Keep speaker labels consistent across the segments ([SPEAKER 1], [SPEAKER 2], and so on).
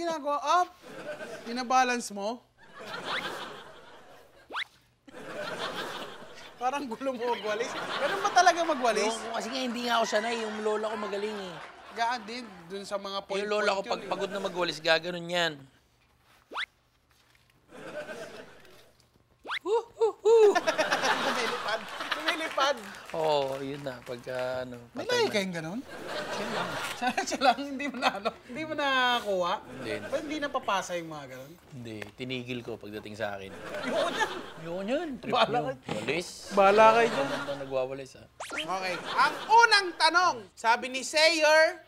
[SPEAKER 1] Ginagawa? Up! Binabalance mo? Parang gulo mo magwalis. Ganun ba talaga magwalis?
[SPEAKER 2] Yung, kasi nga hindi nga ako sanay, yung lola ko magaling eh.
[SPEAKER 1] Gaan din, dun sa mga point
[SPEAKER 2] yung lola ko pag pagod na magwalis, gaganon yan.
[SPEAKER 1] Lumilipad. Lumilipad.
[SPEAKER 2] Oo, oh, yun na. Pagka ano,
[SPEAKER 1] May
[SPEAKER 2] patay
[SPEAKER 1] lahi
[SPEAKER 2] na.
[SPEAKER 1] kayong ganun? Sana siya lang, hindi mo na ano, hindi mo nakakuha.
[SPEAKER 2] Hindi.
[SPEAKER 1] Ba't hindi napapasa yung mga ganun?
[SPEAKER 2] Hindi, tinigil ko pagdating sa akin.
[SPEAKER 1] Yun yan.
[SPEAKER 2] Yun yun, trip
[SPEAKER 1] Bahala
[SPEAKER 2] nyo. Walis.
[SPEAKER 1] Bahala kayo dyan.
[SPEAKER 2] Ganda nagwawalis ah.
[SPEAKER 1] Okay. Ang unang tanong, sabi ni Sayer,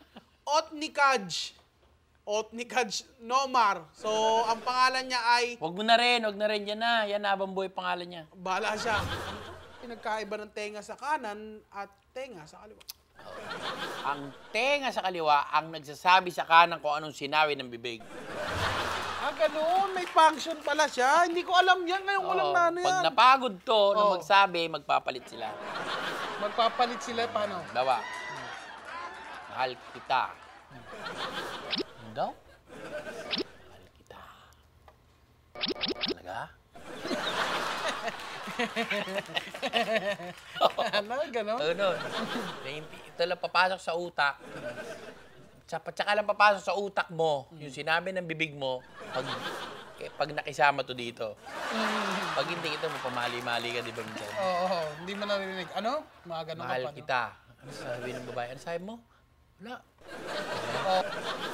[SPEAKER 1] Otnikaj. Otnikaj Nomar. So, ang pangalan niya ay,
[SPEAKER 2] Huwag mo na rin, huwag na rin. Yan na, yan na, Abamboy pangalan niya.
[SPEAKER 1] bahala siya. Pinagkaiba ng tenga sa kanan at tenga sa kaliwa.
[SPEAKER 2] Ang tenga sa kaliwa ang nagsasabi sa kanan kung anong sinabi ng bibig.
[SPEAKER 1] Ah, ganoon. May function pala siya. Hindi ko alam yan. Ngayon ko lang na ano
[SPEAKER 2] Pag
[SPEAKER 1] yan.
[SPEAKER 2] napagod to na
[SPEAKER 1] Oo.
[SPEAKER 2] magsabi, magpapalit sila.
[SPEAKER 1] Magpapalit sila. Paano?
[SPEAKER 2] Dawa. Mahal kita. Ano daw? Mahal kita. Talaga?
[SPEAKER 1] Ano? Ganon?
[SPEAKER 2] Ano? Nainti- Ito lang papasok sa utak. Tsaka, tsaka lang papasok sa utak mo, yung sinabi ng bibig mo, pag, eh, pag nakisama to dito. Pag hindi ito, mapamali-mali ka, di ba?
[SPEAKER 1] Oo, oo. Hindi mo narinig. Ano? Mga ganon
[SPEAKER 2] Mahal
[SPEAKER 1] ka pa, no?
[SPEAKER 2] kita. Ano sabi ng babae? Ano sabi mo? Wala.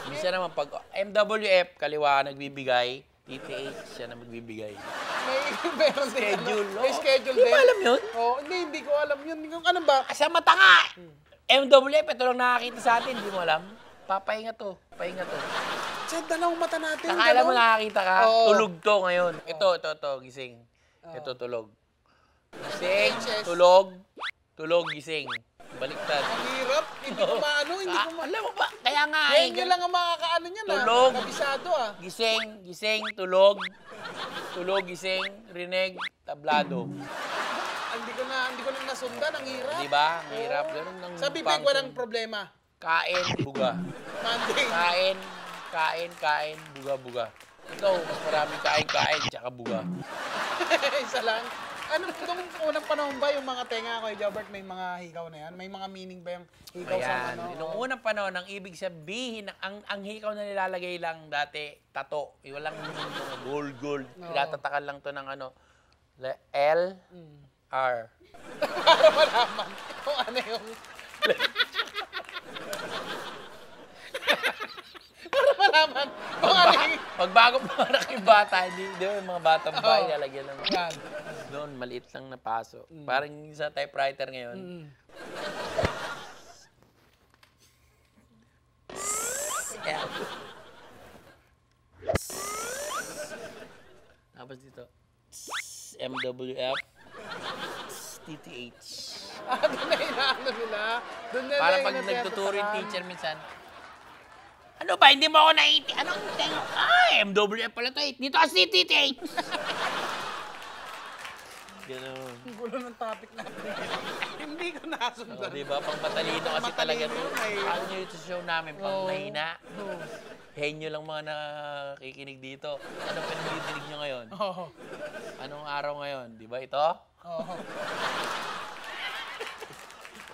[SPEAKER 2] Minsan naman, pag MWF, kaliwa nagbibigay, TTH siya na magbibigay.
[SPEAKER 1] May meron din,
[SPEAKER 2] Schedule,
[SPEAKER 1] ano? May
[SPEAKER 2] oo.
[SPEAKER 1] schedule
[SPEAKER 2] Hindi
[SPEAKER 1] din.
[SPEAKER 2] mo alam yun?
[SPEAKER 1] Oo, hindi, hindi ko alam yun. Ano ba?
[SPEAKER 2] Sa mata nga! MWF, ito lang nakakita sa atin, hindi mo alam. Papahinga to, pahinga to.
[SPEAKER 1] Sa dalawang mata natin.
[SPEAKER 2] Nakala mo nakakita ka,
[SPEAKER 1] Oo.
[SPEAKER 2] tulog to ngayon. Ito, ito, ito, gising. Ito, tulog. Gising, tulog, tulog, gising. Baliktad.
[SPEAKER 1] Ang hirap. Hindi ko maano, hindi ko
[SPEAKER 2] Ah,
[SPEAKER 1] ma...
[SPEAKER 2] alam mo ba, kaya nga eh.
[SPEAKER 1] Yan yun lang ang makakaano niya na.
[SPEAKER 2] Tulog.
[SPEAKER 1] Kabisado ah.
[SPEAKER 2] Gising, gising, tulog. Tulog, gising, rinig, tablado.
[SPEAKER 1] Hindi ko na, hindi ko na nasundan. Ang hirap.
[SPEAKER 2] Di ba? Ang hirap. Ganun ang
[SPEAKER 1] Sa bibig,
[SPEAKER 2] function.
[SPEAKER 1] walang problema.
[SPEAKER 2] Kain, buga.
[SPEAKER 1] Monday.
[SPEAKER 2] Kain, kain, kain, buga, buga. Ikaw, mas maraming kain, kain, tsaka buga.
[SPEAKER 1] Isa lang. Ano, nung unang panahon ba yung mga tenga ko, Jobert, may mga hikaw na yan? May mga meaning ba yung hikaw sa
[SPEAKER 2] Ayan.
[SPEAKER 1] ano?
[SPEAKER 2] Nung unang panahon, ang ibig sabihin, ang, ang hikaw na nilalagay lang dati, tato. Yung Walang gold, gold.
[SPEAKER 1] Oo.
[SPEAKER 2] Tinatatakan lang to ng ano, L,
[SPEAKER 1] Mm.
[SPEAKER 2] R.
[SPEAKER 1] Para malaman kung ano yung... Para malaman kung ano yung...
[SPEAKER 2] Pag bago pumanak yung bata, hindi, di ba yung mga batang bahay,
[SPEAKER 1] Oo.
[SPEAKER 2] lalagyan ng
[SPEAKER 1] Yan.
[SPEAKER 2] Doon, maliit lang na paso. Parang yung sa typewriter ngayon.
[SPEAKER 1] Mm.
[SPEAKER 2] L. Tapos dito, MWF, TTH.
[SPEAKER 1] Ah, doon na inaano nila. Doon na
[SPEAKER 2] Para pag nagtuturo yung teacher minsan, ano ba, hindi mo ako naiti. Anong tengo? Ah, MWF pala to. Dito kasi TTH. Ganun.
[SPEAKER 1] Ang gulo ng topic natin. Hindi ko nasundan.
[SPEAKER 2] di ba? Pang matalino kasi talaga to.
[SPEAKER 1] Eh.
[SPEAKER 2] Ano nyo yung show namin? Pang
[SPEAKER 1] Oo.
[SPEAKER 2] mahina.
[SPEAKER 1] Oo.
[SPEAKER 2] Henyo lang mga nakikinig dito. Ano pinagdidinig nyo ngayon?
[SPEAKER 1] Oo.
[SPEAKER 2] Anong araw ngayon? Di ba ito?
[SPEAKER 1] Oo.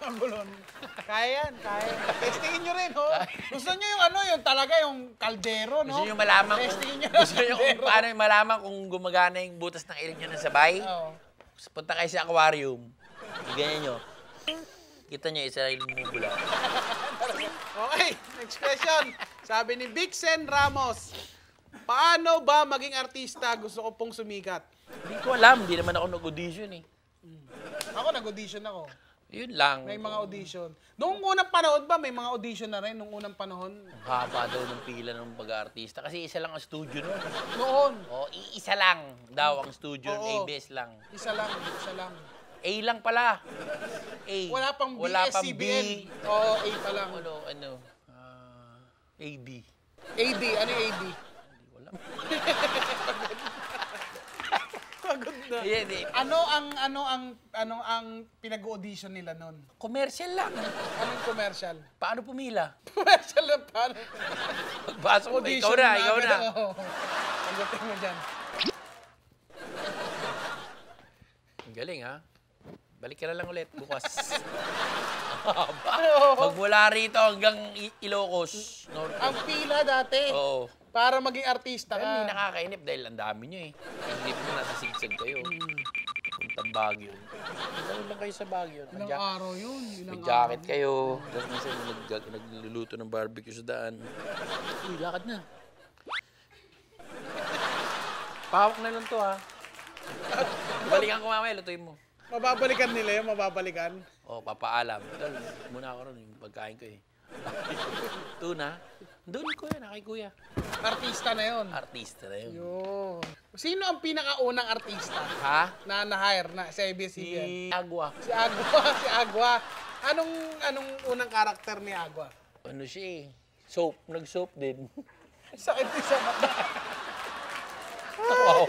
[SPEAKER 1] Ang gulo. Kaya yan, kaya. Testingin nyo rin, ho. Gusto nyo yung ano, yung talaga yung kaldero, no?
[SPEAKER 2] Gusto nyo malaman kung,
[SPEAKER 1] Testingin nyo
[SPEAKER 2] gusto nyo kung paano yung malaman kung gumagana yung butas ng ilong nyo ng sabay?
[SPEAKER 1] Oo.
[SPEAKER 2] Punta kayo sa aquarium. Ganyan nyo. Kita nyo, isa lang bumubula.
[SPEAKER 1] Okay, next question. Sabi ni Vixen Ramos, paano ba maging artista? Gusto ko pong sumikat.
[SPEAKER 2] Hindi ko alam. Hindi naman ako nag-audition eh.
[SPEAKER 1] Ako, nag-audition ako.
[SPEAKER 2] Yun lang.
[SPEAKER 1] May mga audition. Noong unang panahon ba, may mga audition na rin? Noong unang panahon?
[SPEAKER 2] Ang haba daw ng pila ng pag-artista. Kasi isa lang ang studio nun.
[SPEAKER 1] Noon.
[SPEAKER 2] O, iisa lang daw ang studio.
[SPEAKER 1] Oo.
[SPEAKER 2] ABS lang.
[SPEAKER 1] Isa lang, isa lang.
[SPEAKER 2] A lang pala. A.
[SPEAKER 1] Wala pang
[SPEAKER 2] Wala
[SPEAKER 1] BS,
[SPEAKER 2] pang. B.
[SPEAKER 1] Oo, A pa lang.
[SPEAKER 2] Ano, ano, ah, AD.
[SPEAKER 1] AD, ano yung AD?
[SPEAKER 2] Hindi ko alam.
[SPEAKER 1] Pagod na.
[SPEAKER 2] Hindi, hindi.
[SPEAKER 1] Ano ang, ano ang, ano ang pinag-audition nila noon?
[SPEAKER 2] Commercial lang.
[SPEAKER 1] Anong commercial?
[SPEAKER 2] Paano pumila?
[SPEAKER 1] Commercial lang paano?
[SPEAKER 2] Pagpasok mo, ikaw na, ikaw na.
[SPEAKER 1] Gating mo dyan.
[SPEAKER 2] Ang galing, ha? Balik ka na lang ulit bukas. Magmula rito hanggang Ilocos. North.
[SPEAKER 1] Ang pila dati,
[SPEAKER 2] Oo.
[SPEAKER 1] Para maging artista
[SPEAKER 2] Pero hindi
[SPEAKER 1] ka.
[SPEAKER 2] nakakainip dahil ang dami nyo eh. Hindi mo nasa sigsag kayo. Puntang Baguio. Dahil lang kayo sa Baguio.
[SPEAKER 1] Ilang
[SPEAKER 2] Naka-jacket.
[SPEAKER 1] araw yun. Ilang
[SPEAKER 2] May jacket kayo. Tapos minsan nag nagluluto ng barbecue sa daan. Uy, lakad na. Pahawak na lang to ha. Balikan ko mamaya, lutuin mo.
[SPEAKER 1] Mababalikan nila yun, mababalikan.
[SPEAKER 2] O, papaalam. Tol, muna ako ron yung pagkain ko eh. Tuna. Doon kuya, na kay kuya.
[SPEAKER 1] Artista na yun.
[SPEAKER 2] Artista na yun.
[SPEAKER 1] Yun. Sino ang pinakaunang artista
[SPEAKER 2] Ha?
[SPEAKER 1] na na-hire na sa ABS-CBN?
[SPEAKER 2] Si Agua.
[SPEAKER 1] Si Agua, si Agua. Anong anong unang karakter ni Agua?
[SPEAKER 2] Ano siya eh? Soap. Nag-soap din.
[SPEAKER 1] Sakit din sa mata.
[SPEAKER 2] wow.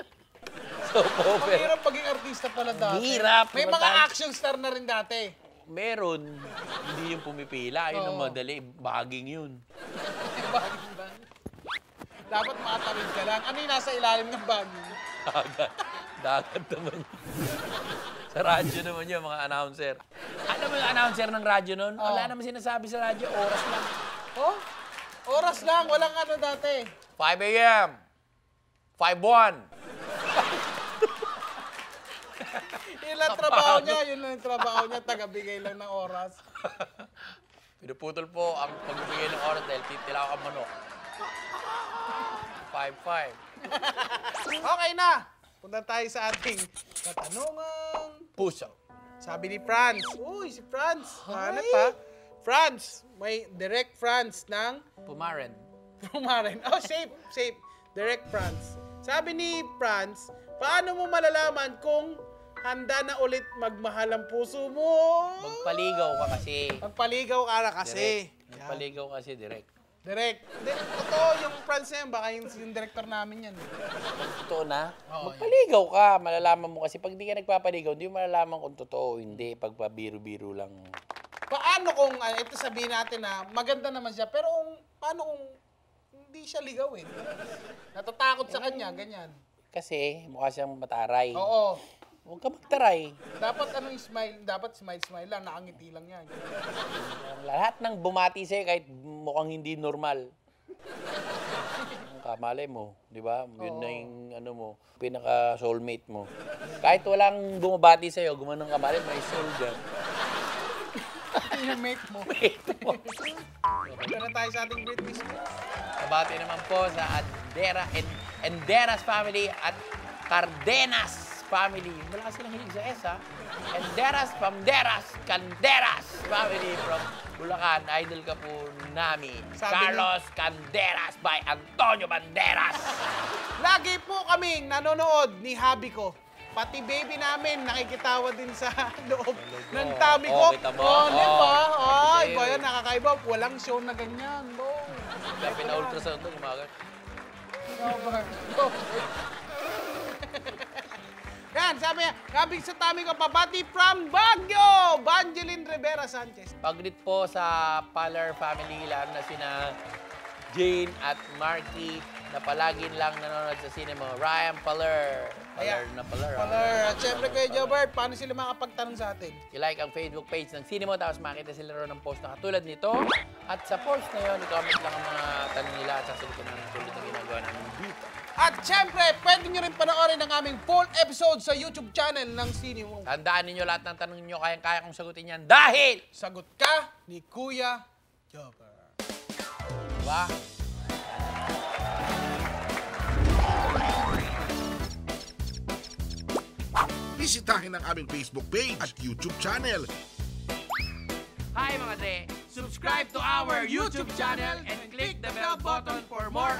[SPEAKER 2] soap
[SPEAKER 1] Ang
[SPEAKER 2] opera.
[SPEAKER 1] hirap maging artista pala dati.
[SPEAKER 2] Hirap.
[SPEAKER 1] May mga action star na rin dati.
[SPEAKER 2] Meron. Hindi yung pumipila. Yun ang
[SPEAKER 1] Oo.
[SPEAKER 2] madali. Baging yun.
[SPEAKER 1] Baging ba? Dapat makatawid ka lang. Ano yung nasa ilalim ng baging?
[SPEAKER 2] Dagat. Dagat naman. sa radyo naman yun, mga announcer. Alam mo yung announcer ng radyo nun? Wala
[SPEAKER 1] Oo.
[SPEAKER 2] naman sinasabi sa radyo. Oras lang.
[SPEAKER 1] Oh? Oras lang, walang ano dati.
[SPEAKER 2] 5 a.m. 5-1.
[SPEAKER 1] Yun lang trabaho niya, yun lang yung trabaho niya, tagabigay lang ng oras.
[SPEAKER 2] Pinuputol po ang pagbibigay ng oras dahil titila ka manok. 5-5.
[SPEAKER 1] Okay na! Punta tayo sa ating katanungang
[SPEAKER 2] Puso.
[SPEAKER 1] Sabi ni Franz. Uy, si Franz. Hanap pa. Franz. May direct Franz ng
[SPEAKER 2] Pumaren.
[SPEAKER 1] Pumaren. Oh, safe, safe. Direct Franz. Sabi ni Franz, paano mo malalaman kung handa na ulit magmahal ang puso mo?
[SPEAKER 2] Magpaligaw ka kasi.
[SPEAKER 1] Magpaligaw ka na kasi.
[SPEAKER 2] Direct. Magpaligaw kasi direct.
[SPEAKER 1] Direct. Di, totoo yung na yan. Baka yung, yung director namin yan.
[SPEAKER 2] Totoo na?
[SPEAKER 1] Oo,
[SPEAKER 2] Magpaligaw ka. Malalaman mo kasi pag di ka nagpapaligaw, hindi mo malalaman kung totoo o hindi. Pag pabiro-biro lang.
[SPEAKER 1] Paano kung, ah, ito sabihin natin na maganda naman siya, pero kung, paano kung hindi siya ligawin? Natatakot sa kanya, ganyan.
[SPEAKER 2] Kasi mukha siyang mataray.
[SPEAKER 1] Oo.
[SPEAKER 2] Huwag ka magtaray.
[SPEAKER 1] Dapat anong smile, dapat smile-smile lang, nakangiti lang yan.
[SPEAKER 2] Lahat ng bumati sa'yo kahit mukhang hindi normal. Ang Kamalay mo, di ba? Yun na yung ano mo, pinaka soulmate mo. Kahit walang bumabati sa'yo, gumanong ka malay, may soul dyan.
[SPEAKER 1] yung mate mo.
[SPEAKER 2] Mate mo.
[SPEAKER 1] Na tayo sa ating Britney Spears.
[SPEAKER 2] Kabati naman po sa Andera, and, Enderas family at Cardenas family. Wala silang hilig sa S, ha? Enderas, Pamderas, Canderas family from Bulacan. Idol ka po namin.
[SPEAKER 1] Sabi
[SPEAKER 2] Carlos Canderas by Antonio Banderas.
[SPEAKER 1] Lagi po kaming nanonood ni Habi ko. Pati baby namin nakikitawa din sa loob ng tummy ko.
[SPEAKER 2] Oh, kita mo?
[SPEAKER 1] Oh, di ba?
[SPEAKER 2] Oh,
[SPEAKER 1] Ay,
[SPEAKER 2] sa'yo.
[SPEAKER 1] ba yan, nakakaiba. Walang show na ganyan. No.
[SPEAKER 2] Kaya pina-ultrasound doon, umaga.
[SPEAKER 1] Yan, sabi niya, kabig sa tummy ko, pabati from Baguio! Banjelin Rivera Sanchez.
[SPEAKER 2] Paglit po sa Paler family, lalo na sina Jane at Marky na palagi lang nanonood sa cinema. Ryan Paler. Paler
[SPEAKER 1] Ayan.
[SPEAKER 2] na Paler. ah.
[SPEAKER 1] Paler, at syempre kay Jobert, paano sila makapagtanong sa atin?
[SPEAKER 2] I-like ang Facebook page ng Cinema tapos makita sila ron ng post na katulad nito. At sa post na yun, i-comment lang ang mga tanong nila at sasagutin namin tulad ng ginagawa namin.
[SPEAKER 1] At syempre, pwede nyo rin panoorin ang aming full episode sa YouTube channel ng Cinema.
[SPEAKER 2] Tandaan ninyo lahat ng tanong nyo, kayang-kaya kong sagutin yan dahil,
[SPEAKER 1] Sagot ka ni Kuya Jobber.
[SPEAKER 2] diba?
[SPEAKER 3] Bisitahin ang aming Facebook page at YouTube channel.
[SPEAKER 2] Hi mga Dre! Subscribe to our YouTube channel and click the bell button for more